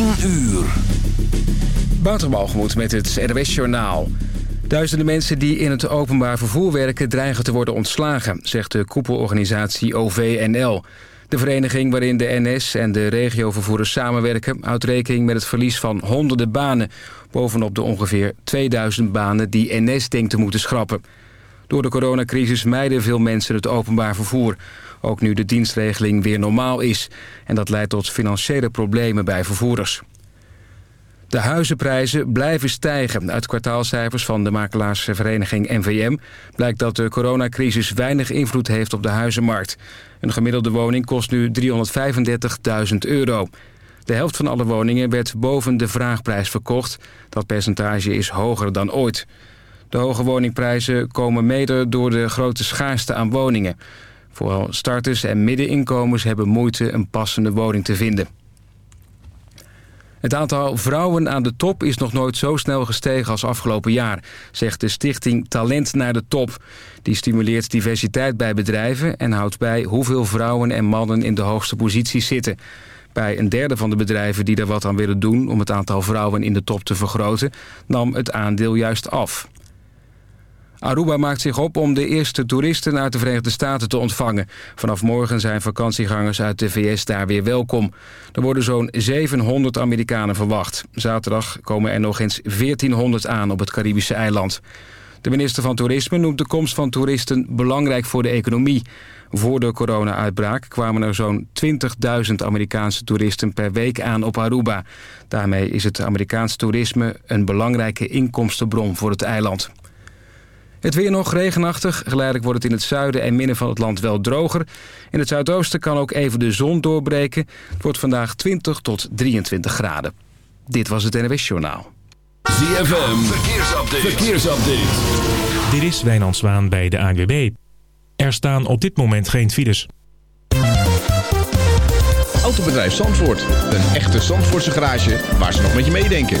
10 uur. Met het RWS Journaal. Duizenden mensen die in het openbaar vervoer werken... dreigen te worden ontslagen, zegt de koepelorganisatie OVNL. De vereniging waarin de NS en de regiovervoerders samenwerken... houdt rekening met het verlies van honderden banen... bovenop de ongeveer 2000 banen die NS denkt te moeten schrappen. Door de coronacrisis mijden veel mensen het openbaar vervoer. Ook nu de dienstregeling weer normaal is. En dat leidt tot financiële problemen bij vervoerders. De huizenprijzen blijven stijgen. Uit kwartaalcijfers van de makelaarsvereniging NVM... blijkt dat de coronacrisis weinig invloed heeft op de huizenmarkt. Een gemiddelde woning kost nu 335.000 euro. De helft van alle woningen werd boven de vraagprijs verkocht. Dat percentage is hoger dan ooit. De hoge woningprijzen komen mede door de grote schaarste aan woningen. Vooral starters en middeninkomens hebben moeite een passende woning te vinden. Het aantal vrouwen aan de top is nog nooit zo snel gestegen als afgelopen jaar, zegt de stichting Talent naar de Top. Die stimuleert diversiteit bij bedrijven en houdt bij hoeveel vrouwen en mannen in de hoogste posities zitten. Bij een derde van de bedrijven die er wat aan willen doen om het aantal vrouwen in de top te vergroten, nam het aandeel juist af. Aruba maakt zich op om de eerste toeristen uit de Verenigde Staten te ontvangen. Vanaf morgen zijn vakantiegangers uit de VS daar weer welkom. Er worden zo'n 700 Amerikanen verwacht. Zaterdag komen er nog eens 1400 aan op het Caribische eiland. De minister van Toerisme noemt de komst van toeristen belangrijk voor de economie. Voor de corona-uitbraak kwamen er zo'n 20.000 Amerikaanse toeristen per week aan op Aruba. Daarmee is het Amerikaans toerisme een belangrijke inkomstenbron voor het eiland. Het weer nog regenachtig. Geleidelijk wordt het in het zuiden en midden van het land wel droger. In het zuidoosten kan ook even de zon doorbreken. Het wordt vandaag 20 tot 23 graden. Dit was het NWS Journaal. ZFM, verkeersupdate. verkeersupdate. Dit is Wijnand Zwaan bij de ANWB. Er staan op dit moment geen files. Autobedrijf Zandvoort. Een echte Zandvoortse garage waar ze nog met je meedenken.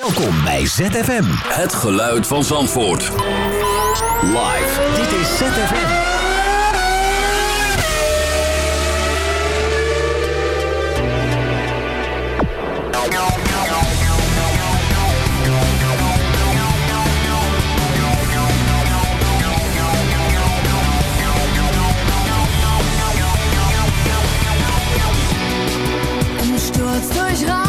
Welkom bij ZFM. Het geluid van Zandvoort. Live. Dit is ZFM. Durch Raum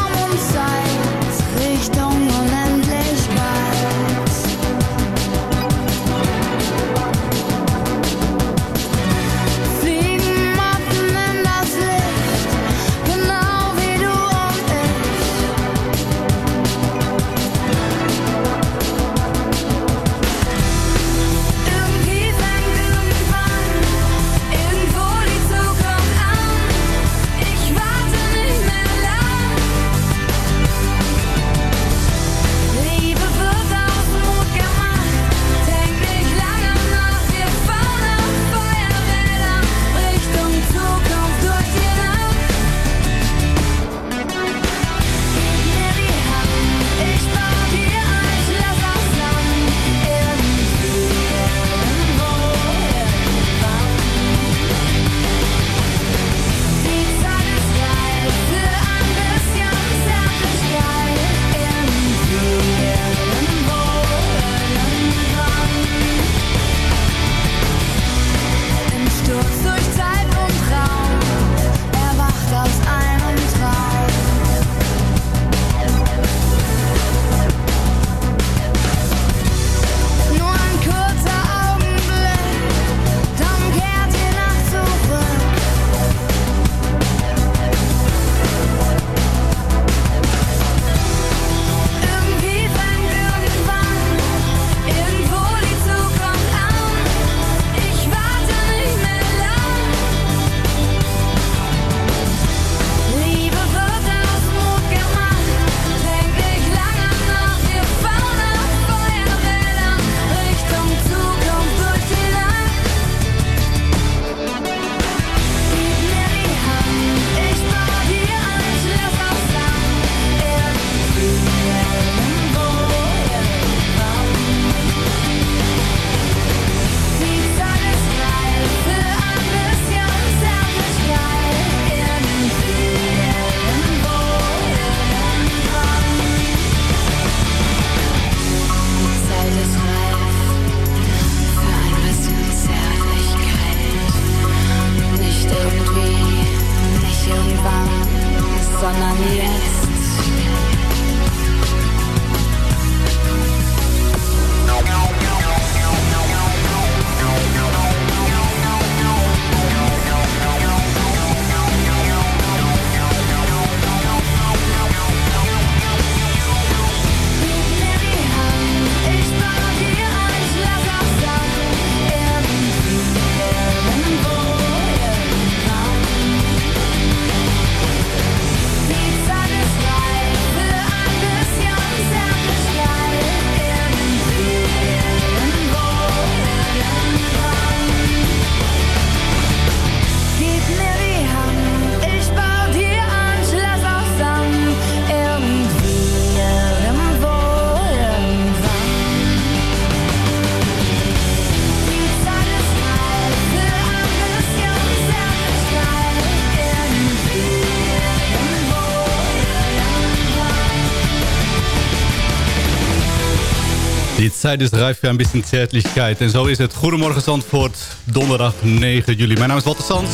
Dus rijf je een beetje zärtlichkeit. En zo is het. Goedemorgen Zandvoort, donderdag 9 juli. Mijn naam is Walter Sands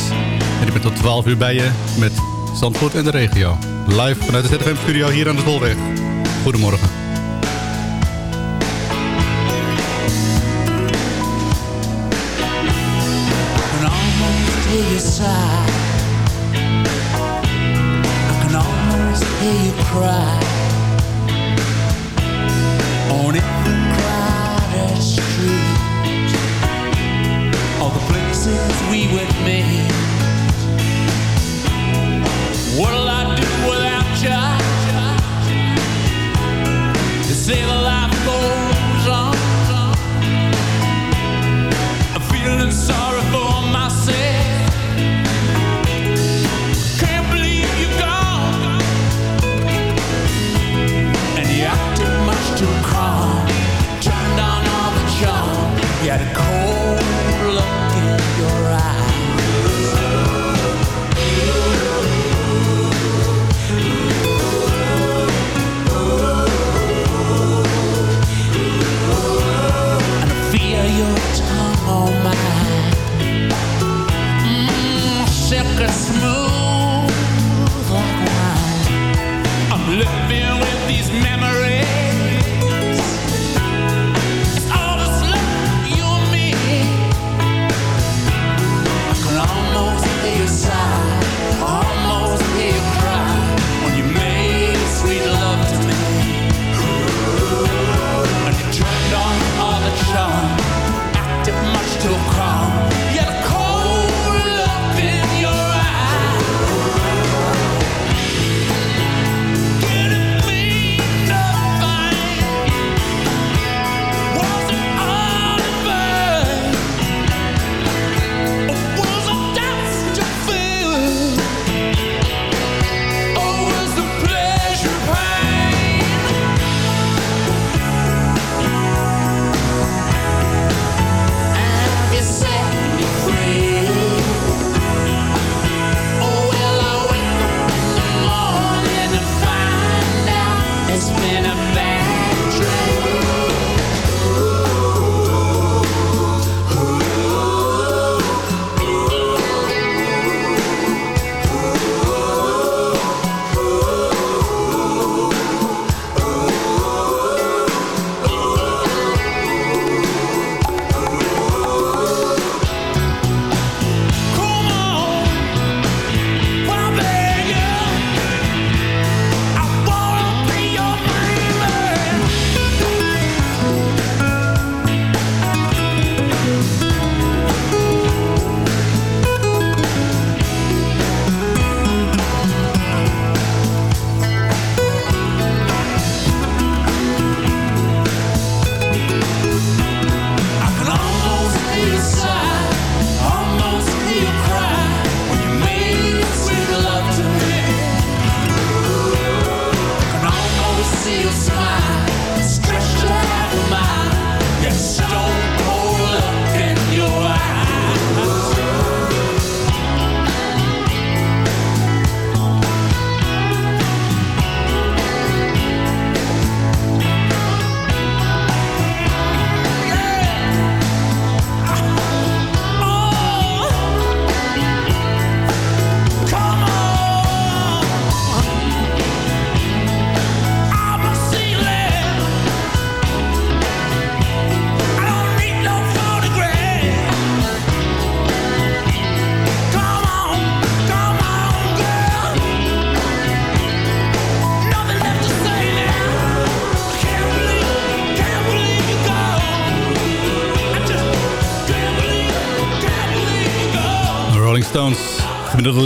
en ik ben tot 12 uur bij je met Zandvoort en de regio. Live vanuit de ZFM-studio hier aan de Tolweg. Goedemorgen.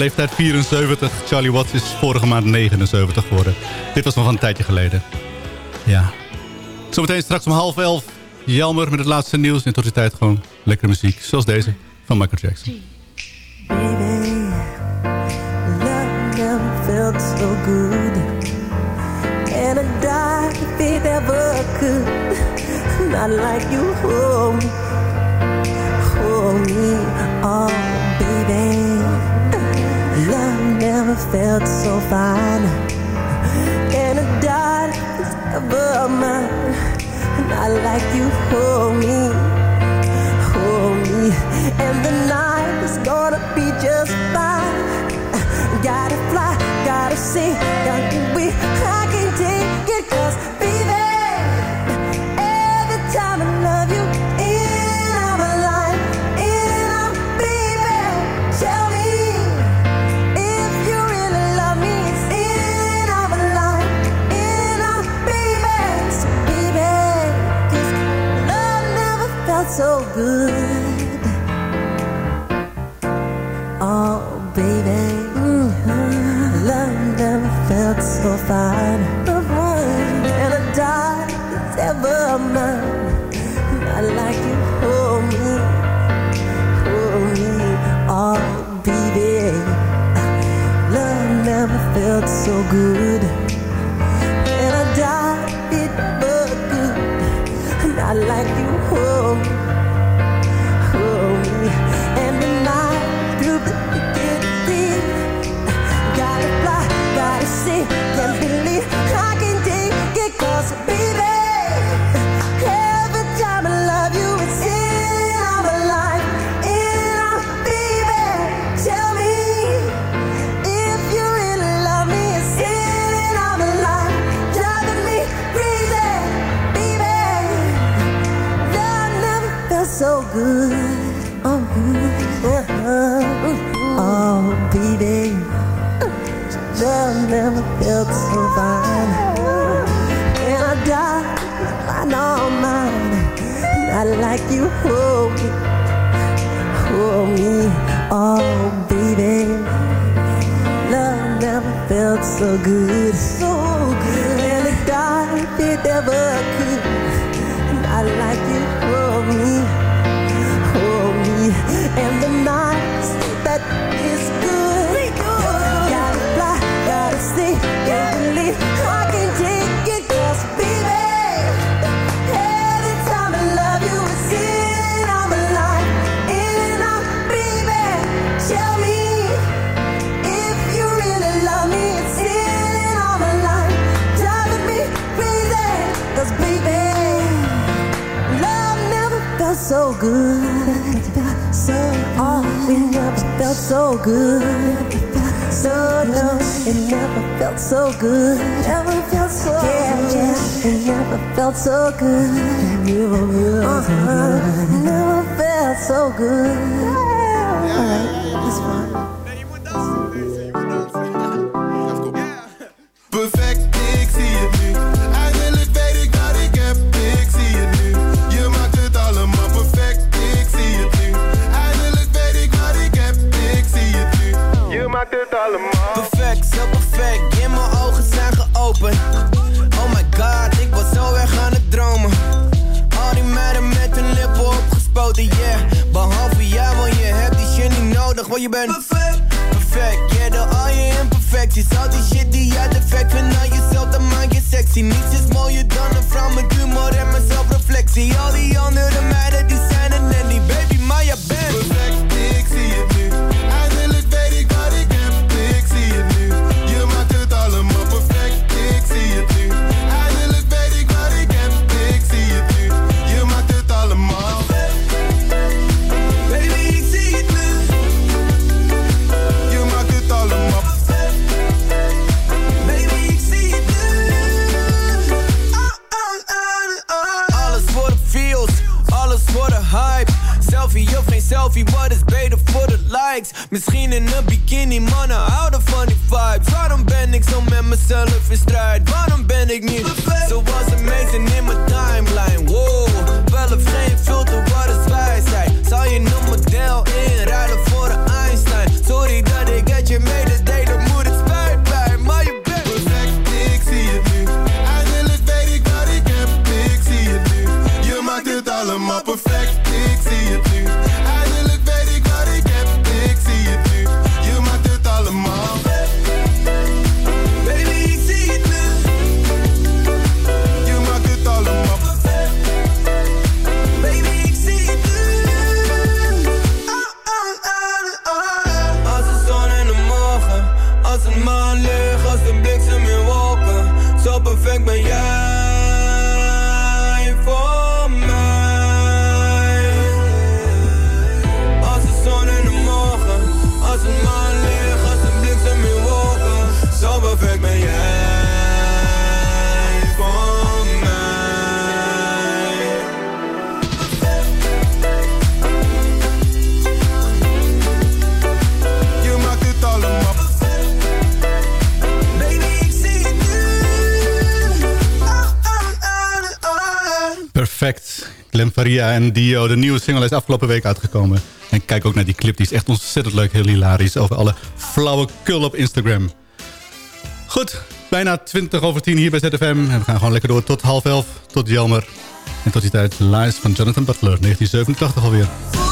leeftijd 74. Charlie Watts is vorige maand 79 geworden. Dit was nog een tijdje geleden. Ja. Zometeen straks om half elf. Jelmer met het laatste nieuws. En tot die tijd gewoon lekkere muziek. Zoals deze van Michael Jackson. Like you me, oh baby. never felt so fine. And a dot is above mine. And I like you, hold me, hold me. And the night is gonna be just fine. Gotta fly, gotta see, gotta be high. no fine, and a dime that's ever mine. Not like you for me, for me. Oh, baby, love never felt so good. And a dime, it but good. Not like so good. Never felt so yeah, good. Yeah. Never felt so good. Never felt so uh-huh. good. Never felt so good. Yeah. All right, that's fine. je bent perfect, perfect. Yeah, dan all je imperfecties. Al die shit die jij defect vindt aan jezelf, dat maakt je sexy. Niets is mooier dan een vrouw met humor en mijn zelfreflectie. Al die andere meiden die zijn een nanny, baby, maar je bent perfect. Misschien in een bikini, mannen houden van die vibes. Waarom ben ik zo met mezelf in strijd? Waarom ben ik niet zoals de mensen in mijn. En Faria en Dio. De nieuwe single is afgelopen week uitgekomen. En kijk ook naar die clip, die is echt ontzettend leuk. Heel hilarisch over alle flauwe kul op Instagram. Goed, bijna 20 over 10 hier bij ZFM. En we gaan gewoon lekker door tot half elf, tot Jelmer. En tot die tijd Lies van Jonathan Butler, 1987 alweer.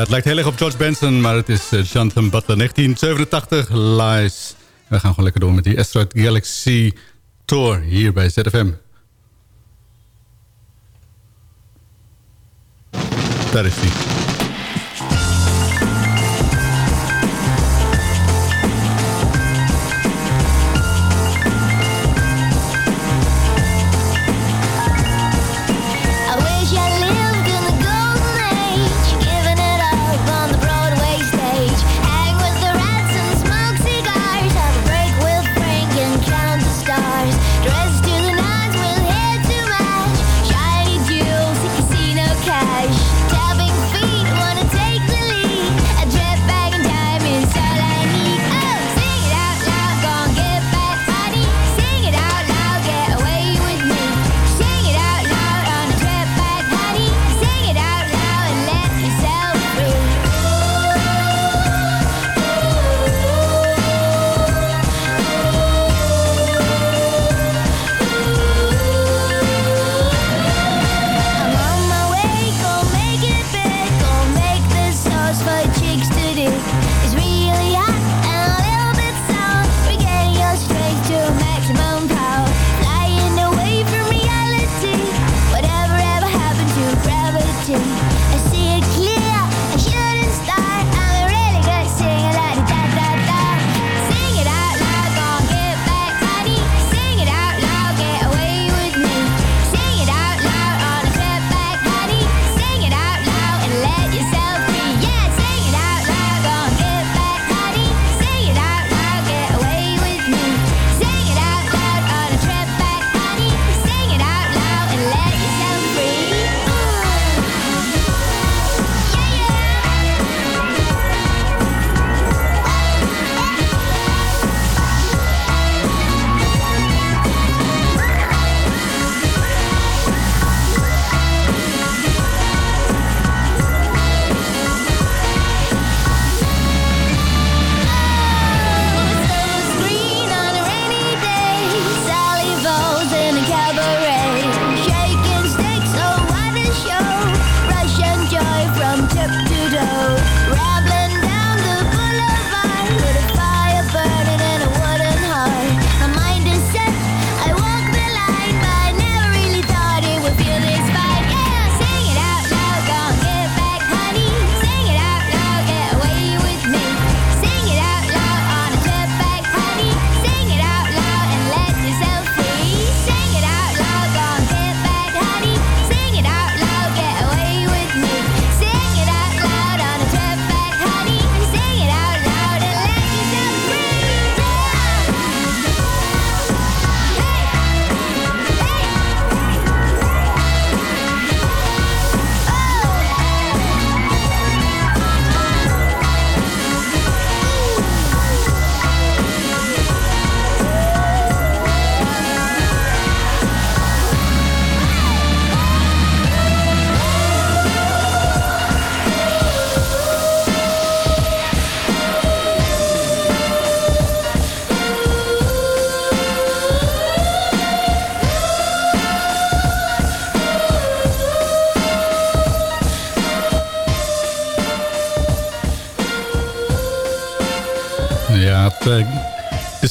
het lijkt heel erg op George Benson, maar het is eh, Jonathan Butler 1987, Lies. We gaan gewoon lekker door met die Asteroid Galaxy Tour hier bij ZFM. Daar is die.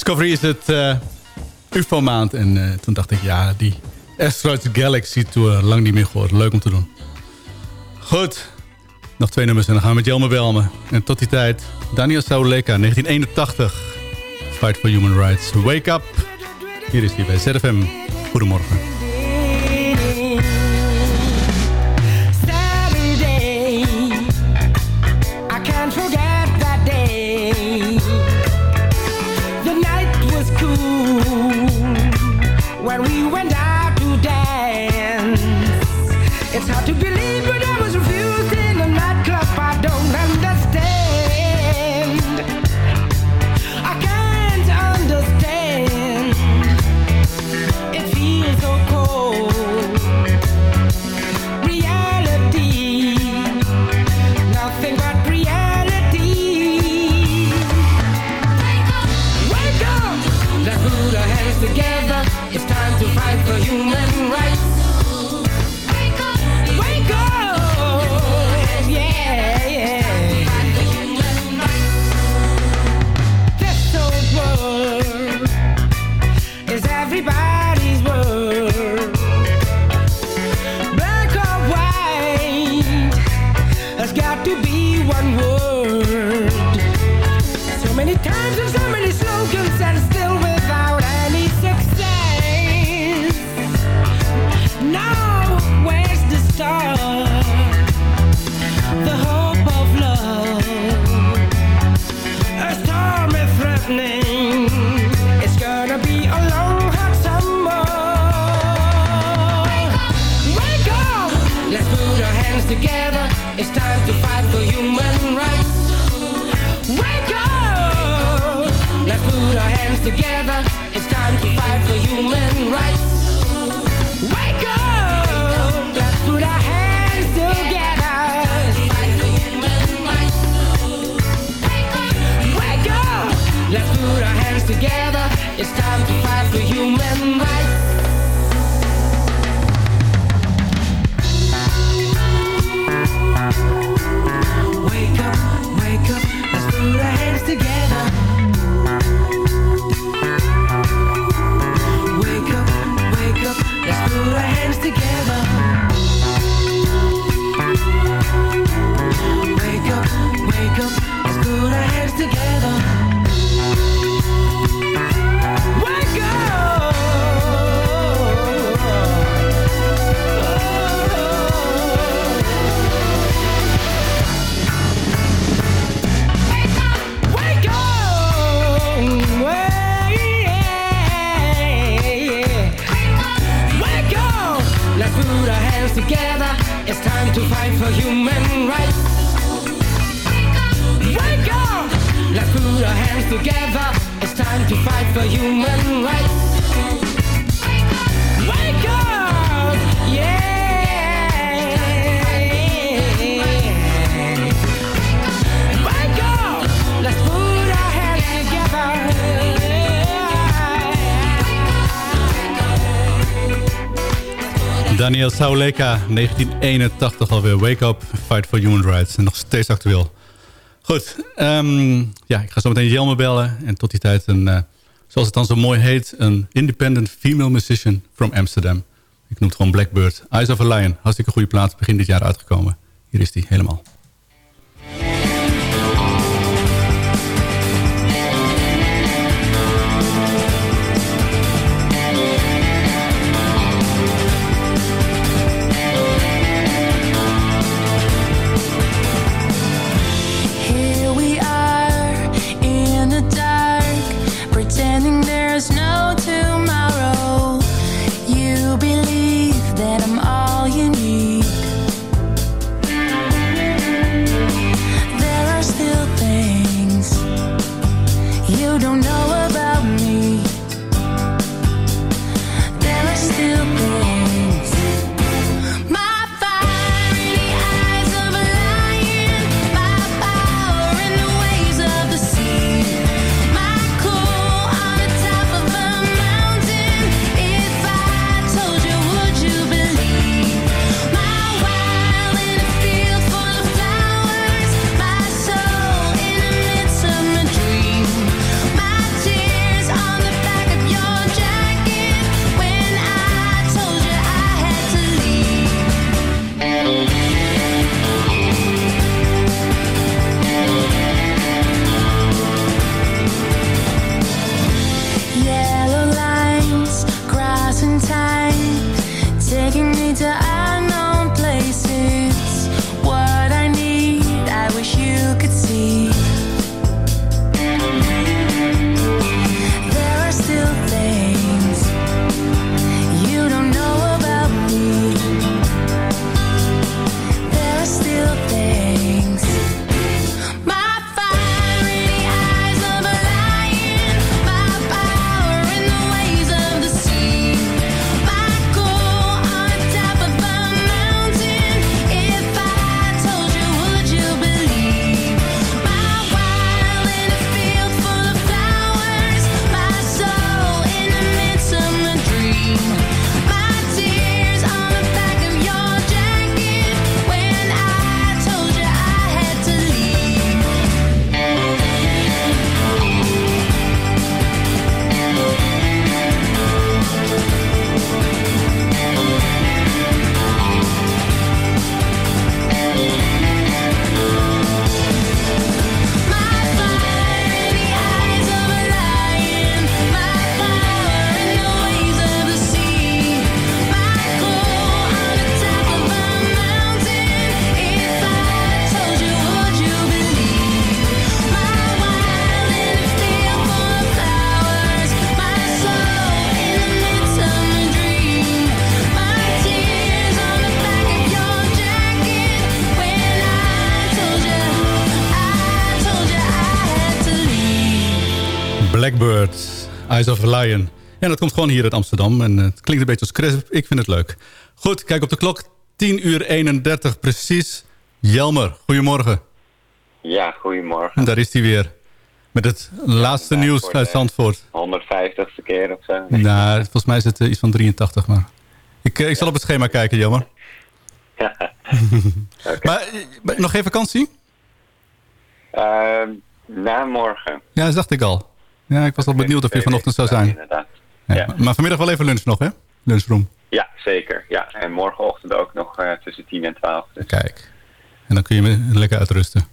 Discovery is het eh, UFO-maand. En eh, toen dacht ik, ja, die Asteroids Galaxy Tour, lang niet meer gehoord. Leuk om te doen. Goed, nog twee nummers en dan gaan we met Jelme Belmen. En tot die tijd, Daniel Sauleka, 1981. Fight for Human Rights. Wake up. Hier is hij bij ZFM. Goedemorgen. Word. So many times and so many slogans and still together. It's time to fight for human rights. Wake up! Let's put our hands together. Fight for human rights. Wake up! Let's put our hands together. It's time to fight for human rights. Wake up, wake up, let's put our hands together. Time to fight for human rights. Wake up! Let's put our hands together. It's time to fight for human rights. Daniel Sauleka, 1981 alweer. Wake up, fight for human rights. En nog steeds actueel. Goed, ehm, ja, ik ga zo meteen Jelme bellen. En tot die tijd een, eh, zoals het dan zo mooi heet... een independent female musician from Amsterdam. Ik noem het gewoon Blackbird. Eyes of a Lion, hartstikke goede plaat. Begin dit jaar uitgekomen. Hier is die helemaal. Lion. Ja, dat komt gewoon hier uit Amsterdam. En eh, het klinkt een beetje als crisp. Ik vind het leuk. Goed, kijk op de klok. 10 uur 31 precies. Jelmer, goedemorgen. Ja, goedemorgen. En daar is hij weer. Met het laatste Ja, nieuws uit Zandvoort. Zandvoort. 150ste keer of zo. Nou, volgens mij is het eh, iets van 83, maar... Ik, eh, ik zal op het schema kijken, Jelmer. Maar eh, nog geen vakantie? Ehm, na morgen. Ja, dat dacht ik al. Ja, ik was al benieuwd of je vanochtend zou zijn. Inderdaad. Ja, Maar vanmiddag wel even lunch nog, hè? Lunchroom. Ja, zeker. Ja, en morgenochtend ook nog eh, tussen 10 en 12. Dus. Kijk. En dan kun je me lekker uitrusten.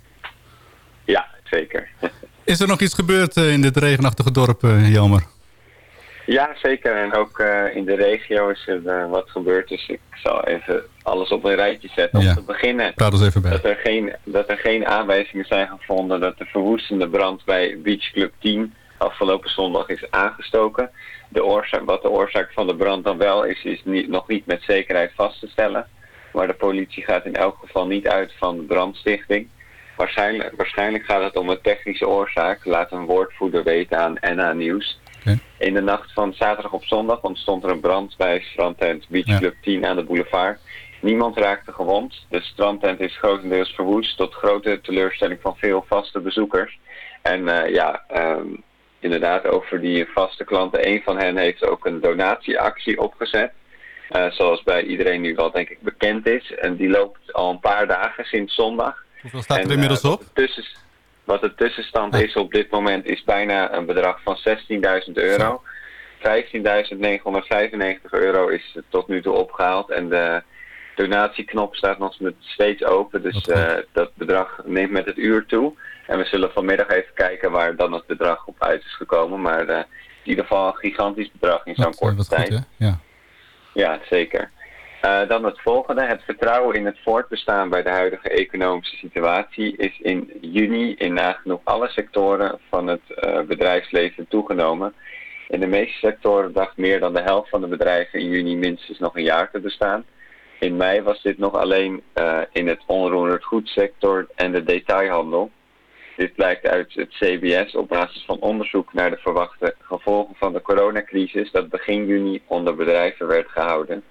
Ja, zeker. Is er nog iets gebeurd eh, in dit regenachtige dorp, eh, Jelmer? ja, zeker. En ook in de regio is er wat gebeurd. Dus ik zal even alles op een rijtje zetten. Ja. Om te beginnen Praat ons even bij. dat er, geen, dat er geen aanwijzingen zijn gevonden dat de verwoestende brand bij Beach Club 10 afgelopen zondag is aangestoken. De oorzaak, wat de oorzaak van de brand dan wel is, is niet, nog niet met zekerheid vast te stellen. Maar de politie gaat in elk geval niet uit van de brandstichting. Waarschijnlijk, waarschijnlijk gaat het om een technische oorzaak, laat een woordvoerder weten aan NA Nieuws. In de nacht van zaterdag op zondag ontstond er een brand bij strandtent Beach Club 10 aan de boulevard. Niemand raakte gewond. De strandtent is grotendeels verwoest tot grote teleurstelling van veel vaste bezoekers. En eh, ja, ehm, inderdaad over die vaste klanten. Een van hen heeft ook een donatieactie opgezet. Eh, zoals bij iedereen nu wel denk ik bekend is. En die loopt al een paar dagen sinds zondag. Hoeveel staat er En, inmiddels eh, op? Wat de, tussen- wat de tussenstand is op dit moment is bijna een bedrag van 16.000 euro. 15.995 euro is tot nu toe opgehaald. En de donatieknop staat nog steeds open. Dus eh, dat bedrag neemt met het uur toe. En we zullen vanmiddag even kijken waar dan het bedrag op uit is gekomen. Maar eh, in ieder geval een gigantisch bedrag in zo'n Wat, korte wat tijd. goed? Ja. Ja, zeker. Eh, dan het volgende. Het vertrouwen in het voortbestaan bij de huidige economische situatie is in juni in nagenoeg alle sectoren van het eh, bedrijfsleven toegenomen. In de meeste sectoren dacht meer dan de helft van de bedrijven in juni minstens nog een jaar te bestaan. In mei was dit nog alleen eh, in het onroerend goedsector en de detailhandel. Dit blijkt uit het CBS op basis van onderzoek naar de verwachte gevolgen van de coronacrisis dat begin juni onder bedrijven werd gehouden.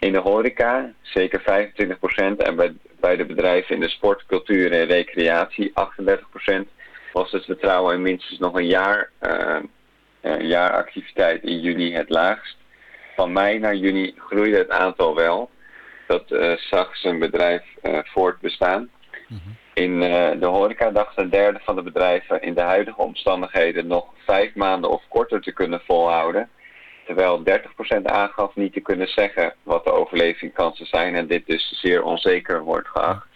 In de horeca zeker 25% en bij, bij de bedrijven in de sport, cultuur en recreatie 38% was het vertrouwen in minstens nog een jaar, eh, een jaar activiteit in juni het laagst. Van mei naar juni groeide het aantal wel. Dat eh, zag zijn bedrijf eh, voortbestaan. In eh, de horeca dacht een derde van de bedrijven in de huidige omstandigheden nog vijf maanden of korter te kunnen volhouden. Terwijl 30% aangaf niet te kunnen zeggen wat de overlevingskansen zijn en dit dus zeer onzeker wordt geacht.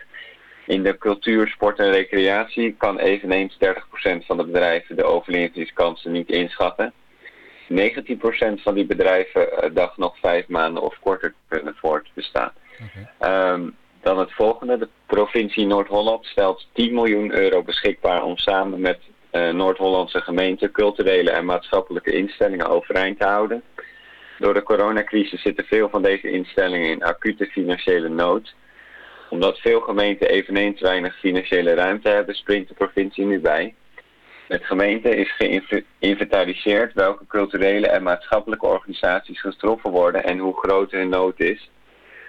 In de cultuur, sport en recreatie kan eveneens 30% van de bedrijven de overlevingskansen niet inschatten. 19% van die bedrijven eh, dacht nog vijf maanden of korter te kunnen voortbestaan. Ehm, dan het volgende. De provincie Noord-Holland stelt 10 miljoen euro beschikbaar om samen met eh, Noord-Hollandse gemeenten culturele en maatschappelijke instellingen overeind te houden. Door de coronacrisis zitten veel van deze instellingen in acute financiële nood. Omdat veel gemeenten eveneens weinig financiële ruimte hebben, springt de provincie nu bij. Met gemeenten is geïnventariseerd welke culturele en maatschappelijke organisaties getroffen worden en hoe groot hun nood is.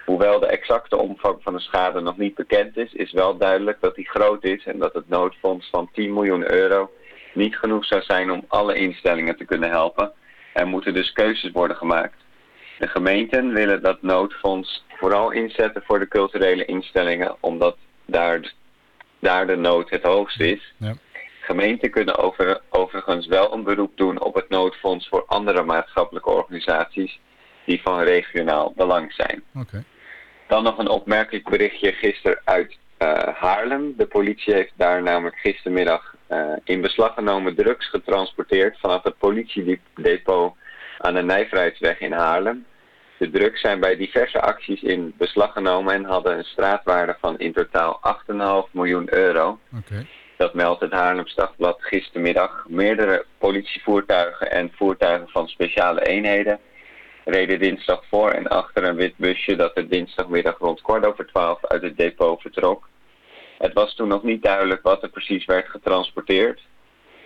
Hoewel de exacte omvang van de schade nog niet bekend is, is wel duidelijk dat die groot is en dat het noodfonds van 10 miljoen euro niet genoeg zou zijn om alle instellingen te kunnen helpen. Er moeten dus keuzes worden gemaakt. De gemeenten willen dat noodfonds vooral inzetten voor de culturele instellingen, omdat daar, daar de nood het hoogst is. Ja. Gemeenten kunnen over, overigens wel een beroep doen op het noodfonds voor andere maatschappelijke organisaties die van regionaal belang zijn. Dan nog een opmerkelijk berichtje gisteren uit eh, Haarlem. De politie heeft daar namelijk gistermiddag eh, in beslag genomen drugs getransporteerd vanaf het politiedepot aan de Nijverheidsweg in Haarlem. De drugs zijn bij diverse acties in beslag genomen en hadden een straatwaarde van in totaal 8,5 miljoen euro. Oké. Dat meldt het Haarlems Dagblad gistermiddag. Meerdere politievoertuigen en voertuigen van speciale eenheden reden dinsdag voor en achter een wit busje dat er dinsdagmiddag rond kwart over twaalf uit het depot vertrok. Het was toen nog niet duidelijk wat er precies werd getransporteerd.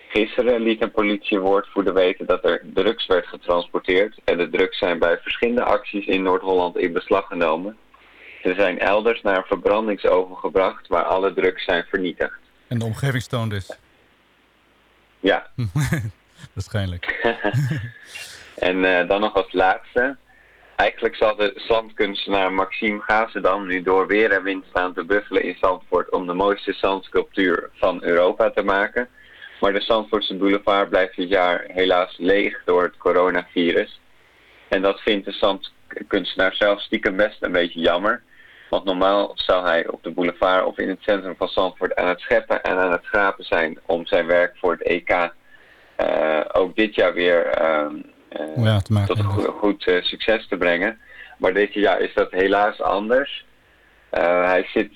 Gisteren liet een politiewoordvoerder weten dat er drugs werd getransporteerd. En de drugs zijn bij verschillende acties in Noord-Holland in beslag genomen. Ze zijn elders naar een verbrandingsoven gebracht waar alle drugs zijn vernietigd. En de omgeving stoned is. Ja, Waarschijnlijk. en eh, dan nog als laatste. Eigenlijk zal de zandkunstenaar Maxime Gazendam nu door weer en wind staan te buffelen in Zandvoort om de mooiste zandsculptuur van Europa te maken. Maar de Zandvoortse boulevard blijft dit jaar helaas leeg door het coronavirus. En dat vindt de zandkunstenaar zelf stiekem best een beetje jammer. Want normaal zou hij op de boulevard of in het centrum van Zandvoort aan het scheppen en aan het schrapen zijn om zijn werk voor het EK eh, ook dit jaar weer ehm, eh, Ja, te maken tot een goed, goed, eh, succes te brengen. Maar dit jaar is dat helaas anders. Hij zit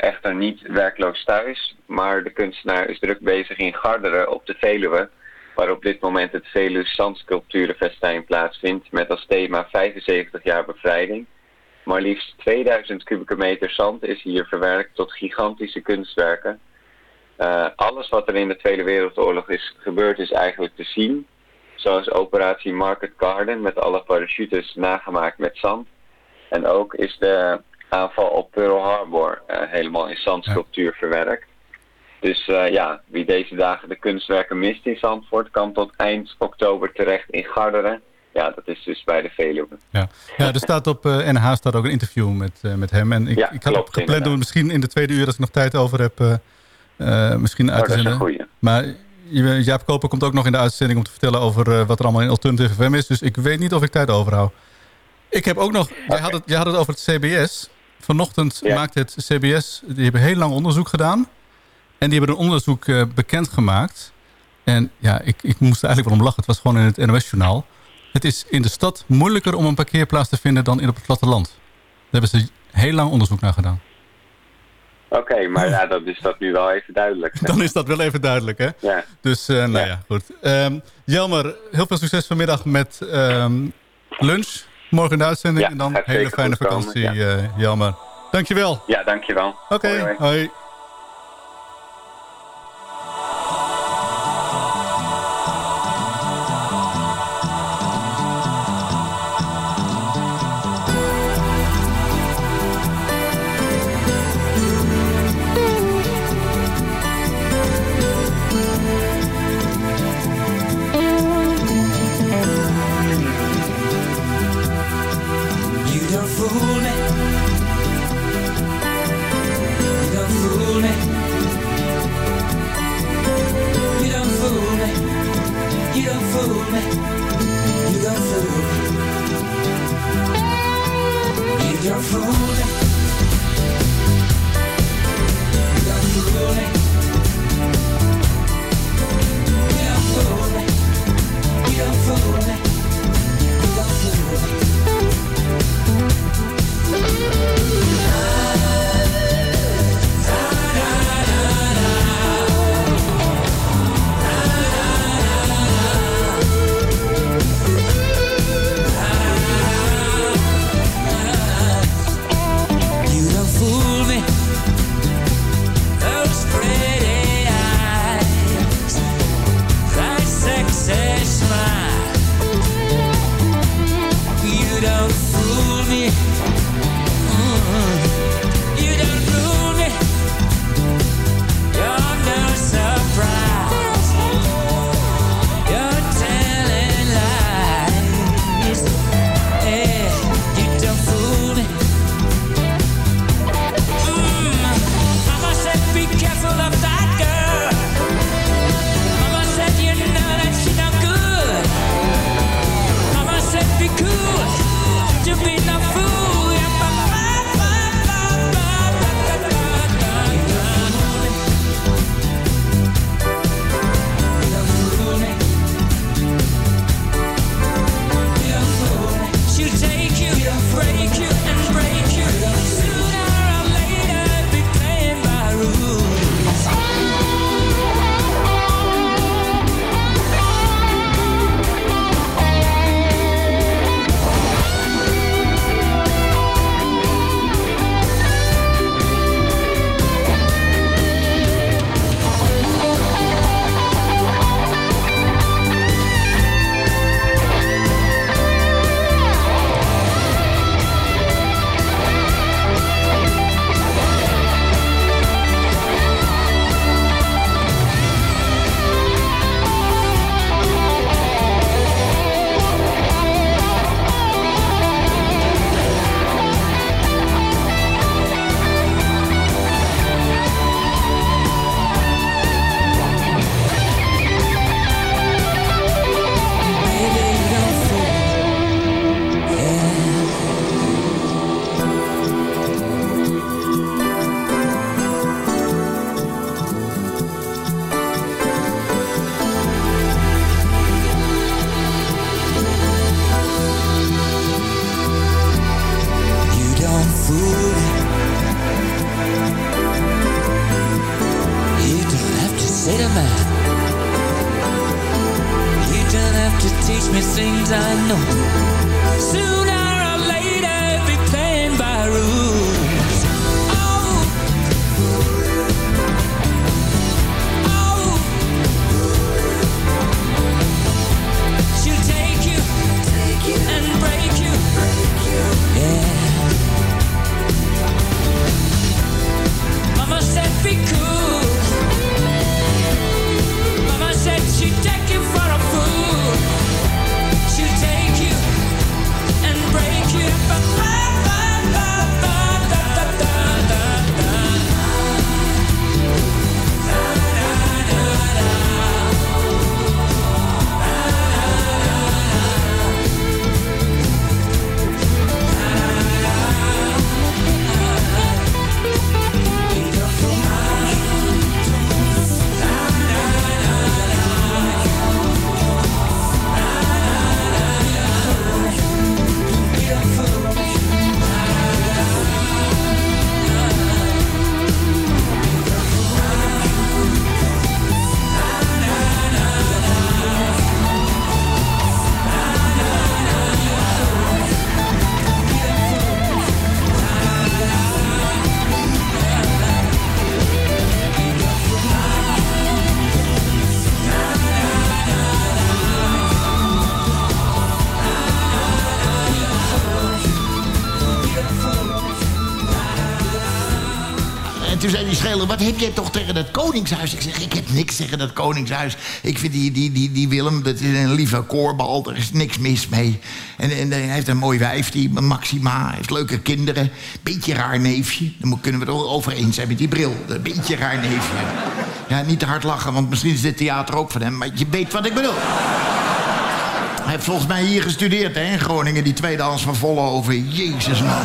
echter niet werkloos thuis, maar de kunstenaar is druk bezig in Garderen op de Veluwe, waar op dit moment het Veluwe Zandsculpturenfestijn plaatsvindt met als thema 75 jaar bevrijding. Maar liefst 2000 kubieke meter zand is hier verwerkt tot gigantische kunstwerken. Eh, alles wat er in de Tweede Wereldoorlog is gebeurd is eigenlijk te zien. Zoals operatie Market Garden met alle parachutes nagemaakt met zand. En ook is de aanval op Pearl Harbor eh, helemaal in zandsculptuur verwerkt. Dus eh, ja, wie deze dagen de kunstwerken mist in Zandvoort, kan tot eind oktober terecht in Garderen. Ja, dat is dus bij de Veluwe. Ja, ja er staat op eh, NH staat ook een interview met, eh, met hem. En ik, Ja, ik had klopt, gepland om inderdaad. misschien in de tweede uur, als ik nog tijd over heb, eh, misschien uit Oh, te zenden. Maar Ja- Jaap Koper komt ook nog in de uitzending om te vertellen over wat er allemaal in Alternative FM is. Dus ik weet niet of ik tijd overhoud. Ik heb ook nog, jij, had het, jij had het over het CBS. Vanochtend Ja. maakte het CBS, die hebben heel lang onderzoek gedaan. En die hebben een onderzoek eh, bekendgemaakt. En ja, ik, ik moest er eigenlijk wel om lachen. Het was gewoon in het NOS-journaal. Het is in de stad moeilijker om een parkeerplaats te vinden dan in op het platteland. Daar hebben ze heel lang onderzoek naar gedaan. Oké, maar ja, dat is dat nu wel even duidelijk. Dan is dat wel even duidelijk, hè? Ja. Dus, eh, nou ja, Ja. goed. Ehm, Jelmer, heel veel succes vanmiddag met ehm, lunch. Morgen in de uitzending. Ja, en dan hele fijne vakantie, ja. eh, Jelmer. Dankjewel. Ja, dankjewel. Oké, hoi. heb jij toch tegen dat koningshuis? Ik zeg, ik heb niks tegen dat koningshuis. Ik vind die, die, die, die Willem, dat is een lieve koorbal. Er is niks mis mee. En, en hij heeft een mooi wijf, die Maxima. Hij heeft leuke kinderen. Beetje raar neefje. Dan kunnen we het over eens zijn met die bril. Beetje raar neefje. Ja, niet te hard lachen, want misschien is dit theater ook van hem. Maar je weet wat ik bedoel. Hij heeft volgens mij hier gestudeerd, hè, in Groningen. Die tweede tweedehands van Vollenhoven. Jezus, man.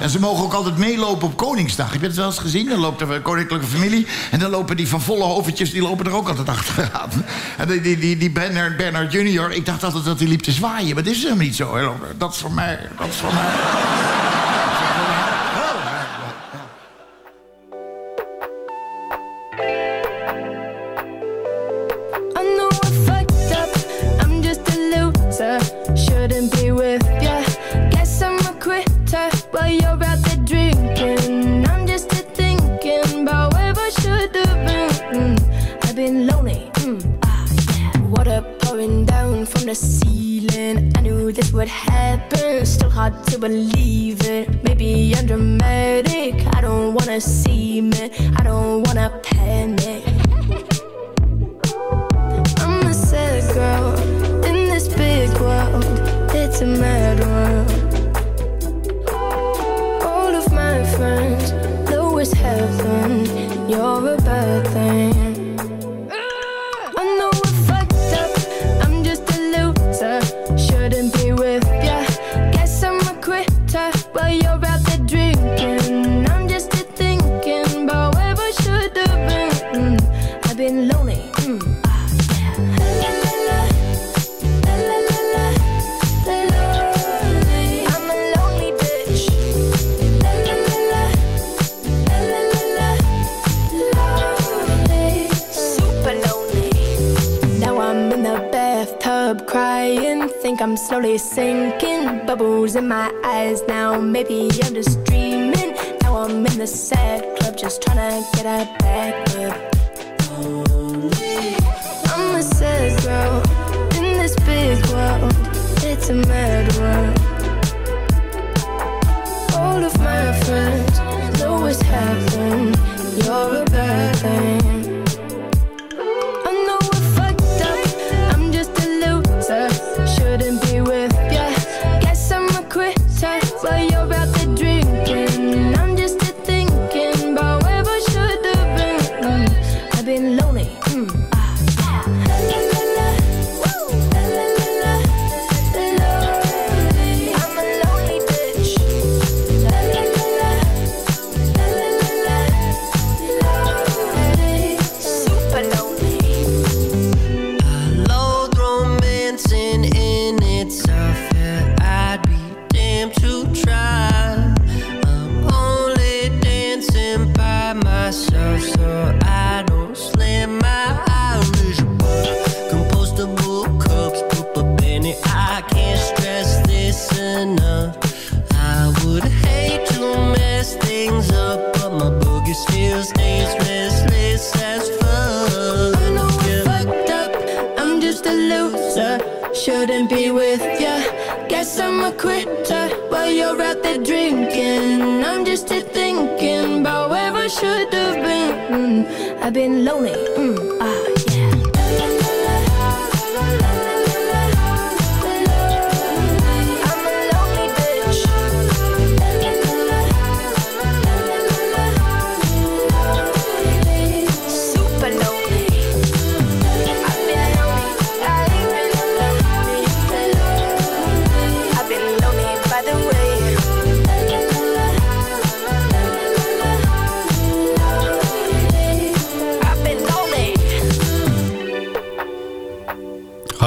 En ze mogen ook altijd meelopen op Koningsdag. Heb je het wel eens gezien? Dan loopt de koninklijke familie... en dan lopen die van volle hoofdjes die lopen er ook altijd achteraan. En die, die, die, Bernard, Bernard junior, ik dacht altijd dat hij liep te zwaaien. Maar dat is helemaal niet zo. Dat is voor mij, dat is voor mij... believe All of my friends know what's happened. You're a bad thing.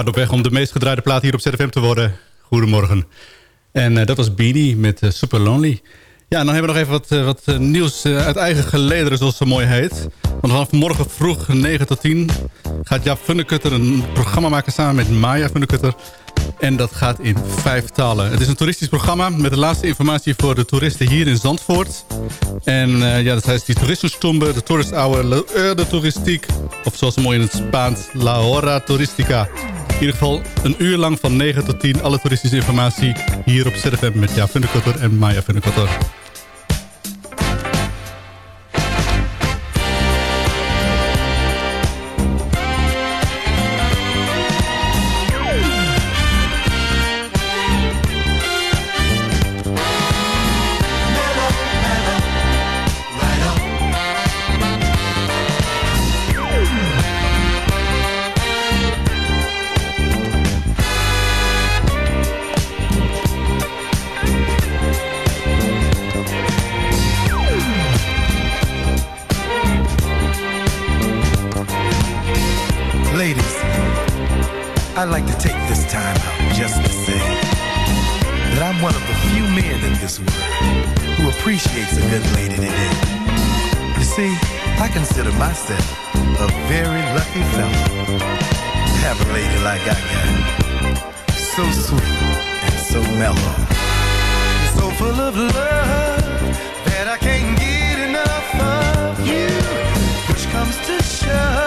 Op weg om de meest gedraaide plaat hier op ZFM te worden. Goedemorgen. En eh, dat was Beanie met eh, Super Lonely. Ja, en dan hebben we nog even wat, eh, wat nieuws uit eigen gelederen, zoals zo mooi heet. Want vanaf morgen vroeg 9 tot 10 gaat Jaap Funnekutter een programma maken samen met Maya Funnekutter. En dat gaat in vijf talen. Het is een toeristisch programma met de laatste informatie voor de toeristen hier in Zandvoort. En eh, ja, dat heet die toerismestombe, de tourist hour, la heure touristiek. Of zoals mooi in het Spaans, la hora turistica. In ieder geval een uur lang van 9 tot 10 alle toeristische informatie hier op ZFM met Jaap Funnekutter en Maya Funnekutter. Consider a very lucky fellow to have a lady like I got. So sweet and so mellow. So full of love that I can't get enough of you. Which comes to shove,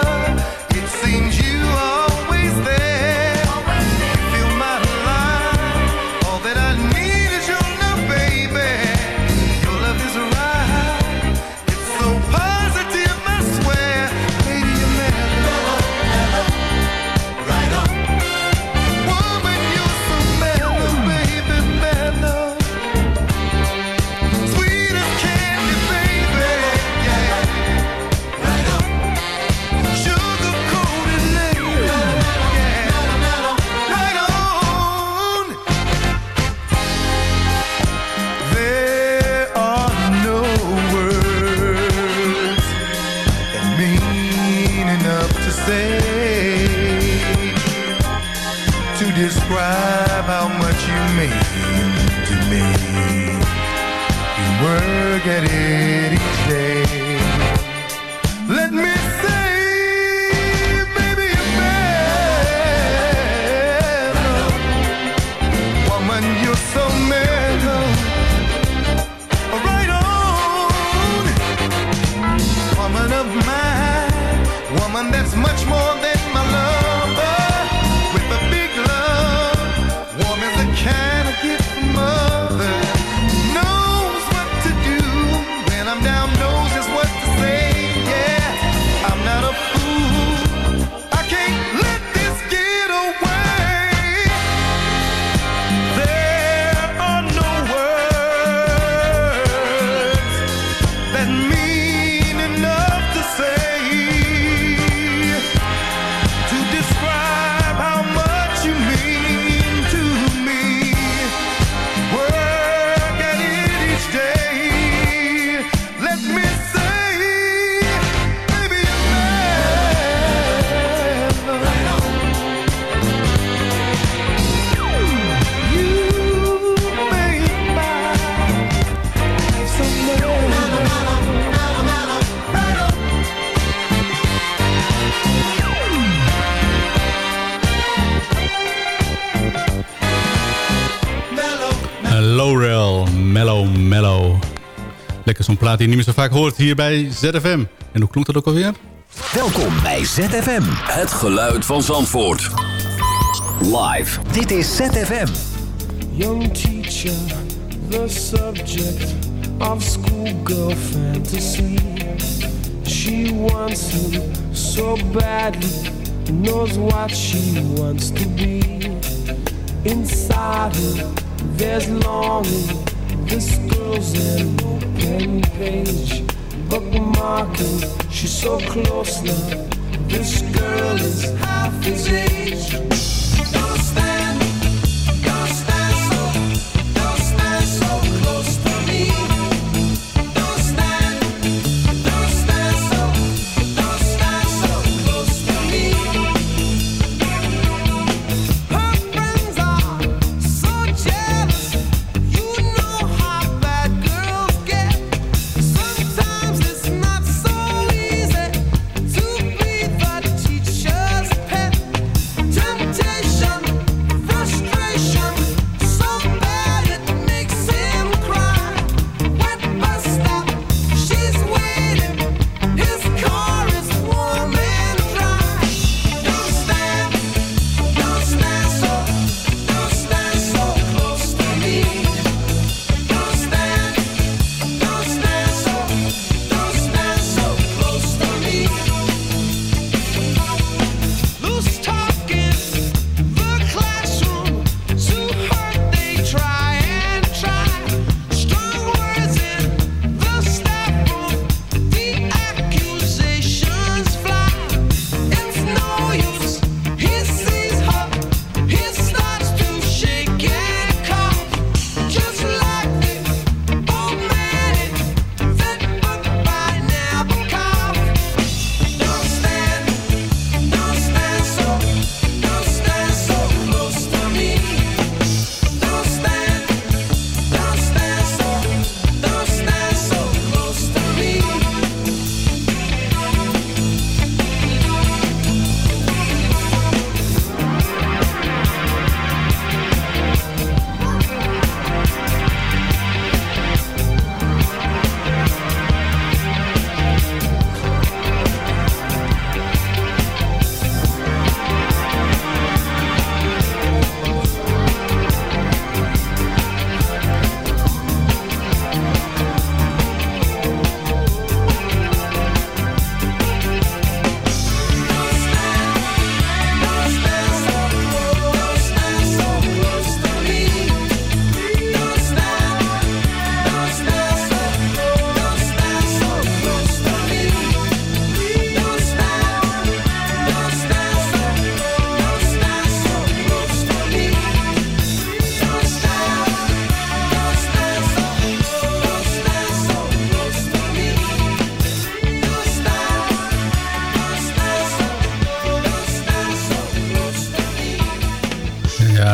zo'n plaat die je niet meer zo vaak hoort hier bij ZFM. En hoe klonk dat ook alweer? Welkom bij ZFM. Het geluid van Zandvoort. Live. Dit is ZFM. Young teacher, the subject of schoolgirl fantasy. She wants him so badly, knows what she wants to be. Inside her, there's longing. This girl's an open page, bookmarking. She's so close now. This girl is half his age.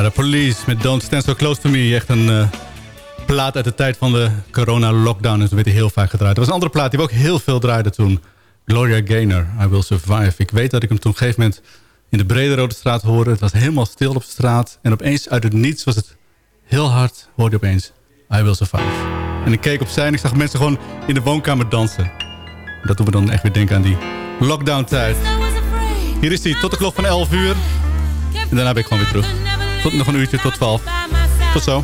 De police met Don't Stand So Close To Me. Echt een eh, plaat uit de tijd van de corona-lockdown. Dus dat werd hij heel vaak gedraaid. Er was een andere plaat die we ook heel veel draaiden toen. Gloria Gaynor, I Will Survive. Ik weet dat ik hem toen op een gegeven moment in de Brede Rode Straat hoorde. Het was helemaal stil op de straat. En opeens uit het niets was het heel hard. Hoorde opeens I Will Survive. En ik keek opzij en ik zag mensen gewoon in de woonkamer dansen. Dat doen we dan echt weer denken aan die lockdown-tijd. Hier is hij, tot de klok van 11 uur. En daarna ben ik gewoon weer terug. Tot nog een uurtje, tot 12. Tot zo.